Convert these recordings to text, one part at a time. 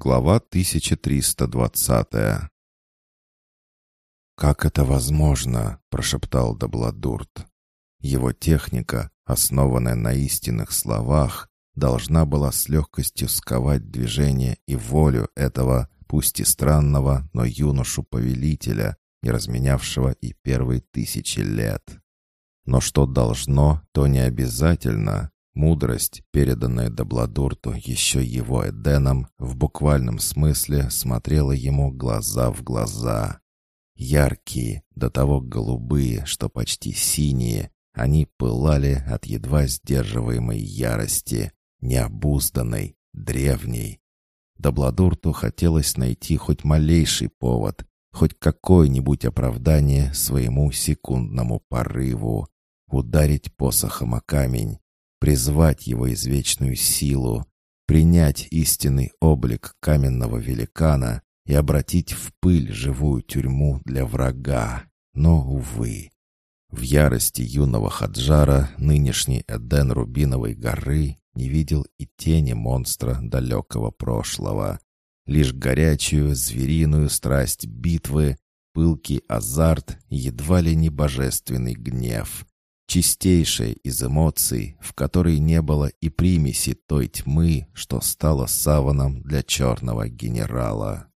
Глава 1320 «Как это возможно?» — прошептал Дабладурт. Его техника, основанная на истинных словах, должна была с легкостью сковать движение и волю этого, пусть и странного, но юношу-повелителя, не разменявшего и первые тысячи лет. Но что должно, то не обязательно. Мудрость, переданная Дабладурту еще его Эденом, в буквальном смысле смотрела ему глаза в глаза. Яркие, до того голубые, что почти синие, они пылали от едва сдерживаемой ярости, необузданной, древней. Дабладурту хотелось найти хоть малейший повод, хоть какое-нибудь оправдание своему секундному порыву, ударить посохом о камень, призвать его извечную силу, принять истинный облик каменного великана и обратить в пыль живую тюрьму для врага. Но, увы, в ярости юного Хаджара нынешний Эден Рубиновой горы не видел и тени монстра далекого прошлого. Лишь горячую звериную страсть битвы, пылкий азарт едва ли не божественный гнев чистейшая из эмоций, в которой не было и примеси той тьмы, что стала саваном для черного генерала.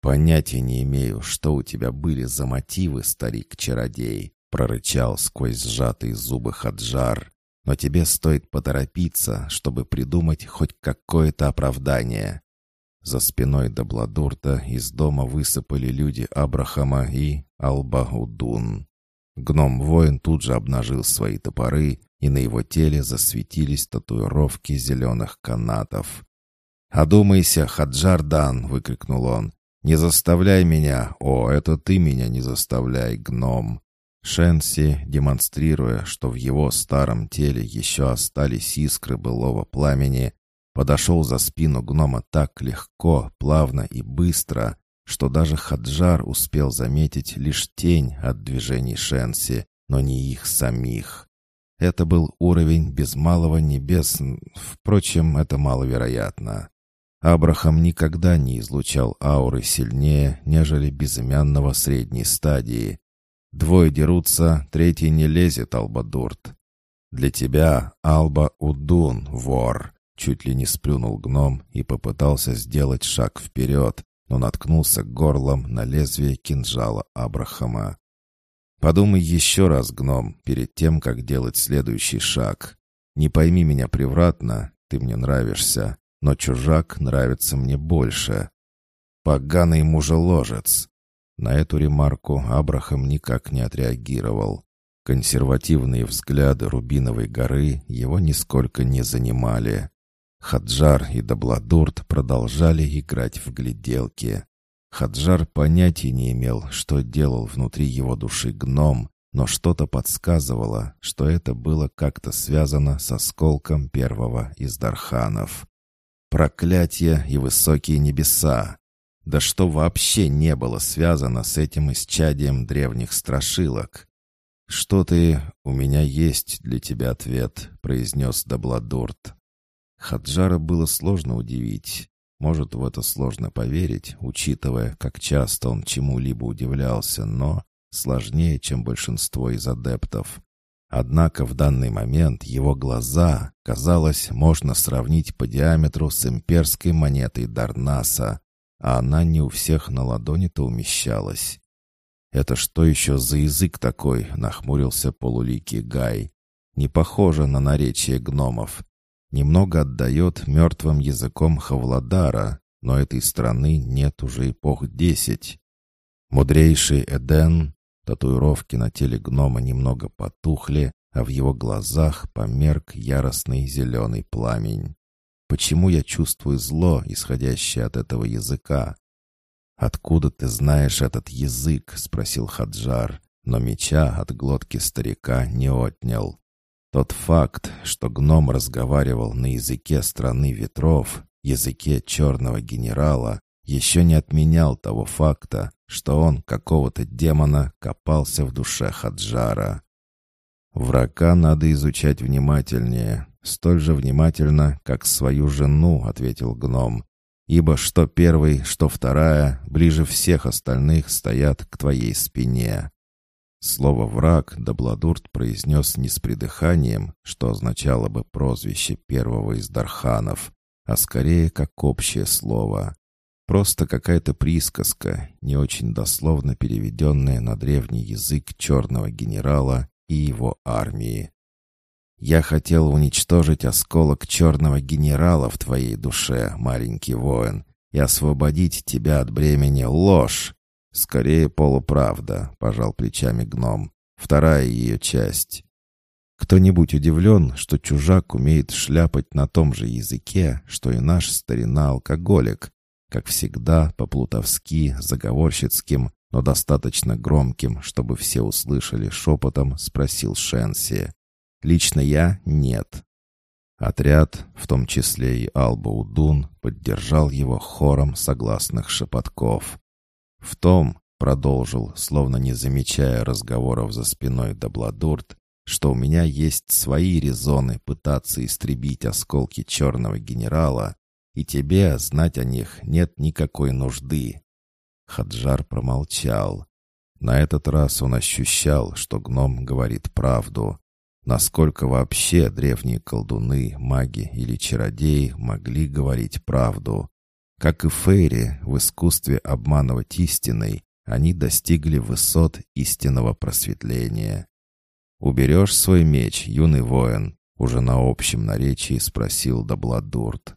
«Понятия не имею, что у тебя были за мотивы, старик-чародей», прорычал сквозь сжатые зубы Хаджар. «Но тебе стоит поторопиться, чтобы придумать хоть какое-то оправдание». За спиной Дабладурта из дома высыпали люди Абрахама и Албаудун. Гном-воин тут же обнажил свои топоры, и на его теле засветились татуировки зеленых канатов. «Одумайся, Хаджардан!» — выкрикнул он. «Не заставляй меня! О, это ты меня не заставляй, гном!» Шенси, демонстрируя, что в его старом теле еще остались искры былого пламени, подошел за спину гнома так легко, плавно и быстро, что даже Хаджар успел заметить лишь тень от движений Шенси, но не их самих. Это был уровень без малого небес, впрочем, это маловероятно. Абрахам никогда не излучал ауры сильнее, нежели безымянного средней стадии. Двое дерутся, третий не лезет, Албадурт. Для тебя Алба Удун, вор. Чуть ли не сплюнул гном и попытался сделать шаг вперед, но наткнулся горлом на лезвие кинжала Абрахама. «Подумай еще раз, гном, перед тем, как делать следующий шаг. Не пойми меня превратно, ты мне нравишься, но чужак нравится мне больше. Поганый мужеложец!» На эту ремарку Абрахам никак не отреагировал. Консервативные взгляды Рубиновой горы его нисколько не занимали. Хаджар и Дабладурт продолжали играть в гляделки. Хаджар понятия не имел, что делал внутри его души гном, но что-то подсказывало, что это было как-то связано с осколком первого из Дарханов. Проклятие и высокие небеса! Да что вообще не было связано с этим исчадием древних страшилок? «Что ты... У меня есть для тебя ответ», — произнес Дабладурт. Хаджара было сложно удивить. Может, в это сложно поверить, учитывая, как часто он чему-либо удивлялся, но сложнее, чем большинство из адептов. Однако в данный момент его глаза, казалось, можно сравнить по диаметру с имперской монетой Дарнаса, а она не у всех на ладони-то умещалась. «Это что еще за язык такой?» — нахмурился полуликий Гай. «Не похоже на наречие гномов немного отдает мертвым языком Хавладара, но этой страны нет уже эпох десять. Мудрейший Эден, татуировки на теле гнома немного потухли, а в его глазах померк яростный зеленый пламень. Почему я чувствую зло, исходящее от этого языка? «Откуда ты знаешь этот язык?» — спросил Хаджар, но меча от глотки старика не отнял. Тот факт, что гном разговаривал на языке страны ветров, языке черного генерала, еще не отменял того факта, что он какого-то демона копался в душе Хаджара. Врага надо изучать внимательнее. «Столь же внимательно, как свою жену», — ответил гном. «Ибо что первый, что вторая, ближе всех остальных стоят к твоей спине». Слово «враг» Дабладурт произнес не с придыханием, что означало бы прозвище первого из Дарханов, а скорее как общее слово. Просто какая-то присказка, не очень дословно переведенная на древний язык черного генерала и его армии. «Я хотел уничтожить осколок черного генерала в твоей душе, маленький воин, и освободить тебя от бремени ложь. Скорее полуправда», — пожал плечами гном. «Вторая ее часть». Кто-нибудь удивлен, что чужак умеет шляпать на том же языке, что и наш старина-алкоголик, как всегда, по-плутовски, заговорщицким, но достаточно громким, чтобы все услышали шепотом, спросил Шенси. «Лично я — нет». Отряд, в том числе и Алба-Удун, поддержал его хором согласных шепотков. «В том, — продолжил, словно не замечая разговоров за спиной Дабладурт, что у меня есть свои резоны пытаться истребить осколки черного генерала, и тебе знать о них нет никакой нужды». Хаджар промолчал. На этот раз он ощущал, что гном говорит правду. Насколько вообще древние колдуны, маги или чародеи могли говорить правду? Как и Фейри, в искусстве обманывать истиной, они достигли высот истинного просветления. «Уберешь свой меч, юный воин?» Уже на общем наречии спросил Дабладурт.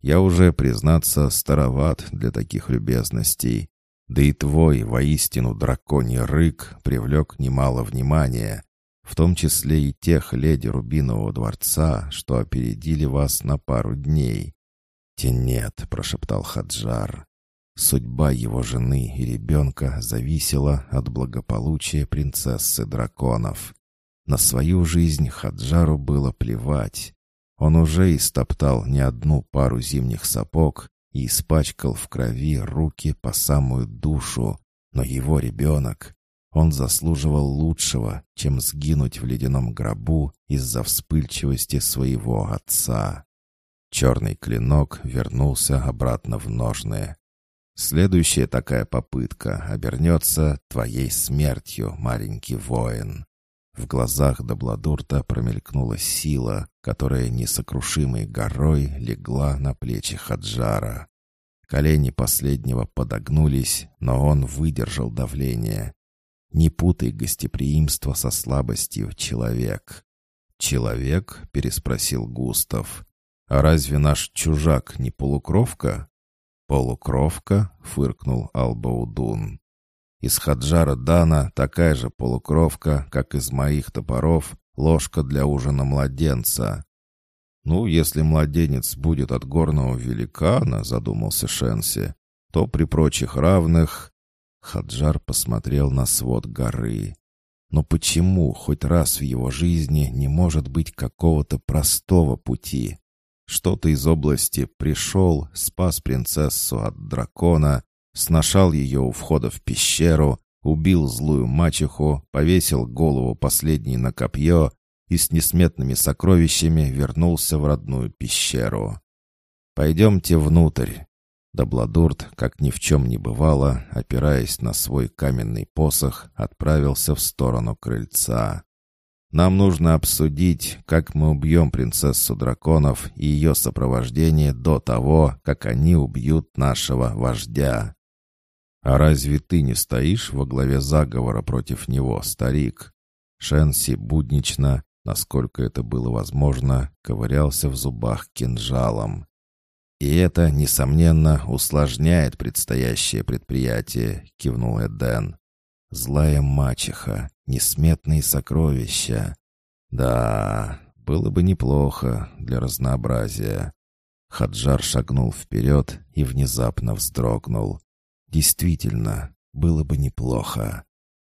Я уже, признаться, староват для таких любезностей. Да и твой, воистину, драконий рык привлек немало внимания, в том числе и тех леди Рубинового дворца, что опередили вас на пару дней. «Те нет», — прошептал Хаджар. Судьба его жены и ребенка зависела от благополучия принцессы драконов. На свою жизнь Хаджару было плевать. Он уже истоптал не одну пару зимних сапог и испачкал в крови руки по самую душу, но его ребенок, он заслуживал лучшего, чем сгинуть в ледяном гробу из-за вспыльчивости своего отца. Черный клинок вернулся обратно в ножны. Следующая такая попытка обернется твоей смертью, маленький воин. В глазах Дабладурта промелькнула сила, которая несокрушимой горой легла на плечи Хаджара. Колени последнего подогнулись, но он выдержал давление. «Не путай гостеприимство со слабостью, человек». «Человек?» — переспросил Густав. «А разве наш чужак не полукровка?» «Полукровка?» — фыркнул Албаудун. Из Хаджара Дана такая же полукровка, как из моих топоров, ложка для ужина младенца. «Ну, если младенец будет от горного великана», — задумался Шенси, «то при прочих равных...» Хаджар посмотрел на свод горы. «Но почему хоть раз в его жизни не может быть какого-то простого пути? Что-то из области пришел, спас принцессу от дракона, сношал ее у входа в пещеру, убил злую мачеху, повесил голову последней на копье и с несметными сокровищами вернулся в родную пещеру. «Пойдемте внутрь». Дабладурт, как ни в чем не бывало, опираясь на свой каменный посох, отправился в сторону крыльца. «Нам нужно обсудить, как мы убьем принцессу драконов и ее сопровождение до того, как они убьют нашего вождя». «А разве ты не стоишь во главе заговора против него, старик?» Шенси буднично, насколько это было возможно, ковырялся в зубах кинжалом. «И это, несомненно, усложняет предстоящее предприятие», — кивнул Эден. «Злая мачеха, несметные сокровища. Да, было бы неплохо для разнообразия». Хаджар шагнул вперед и внезапно вздрогнул. Действительно, было бы неплохо.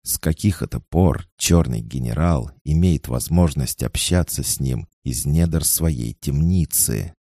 С каких это пор черный генерал имеет возможность общаться с ним из недр своей темницы?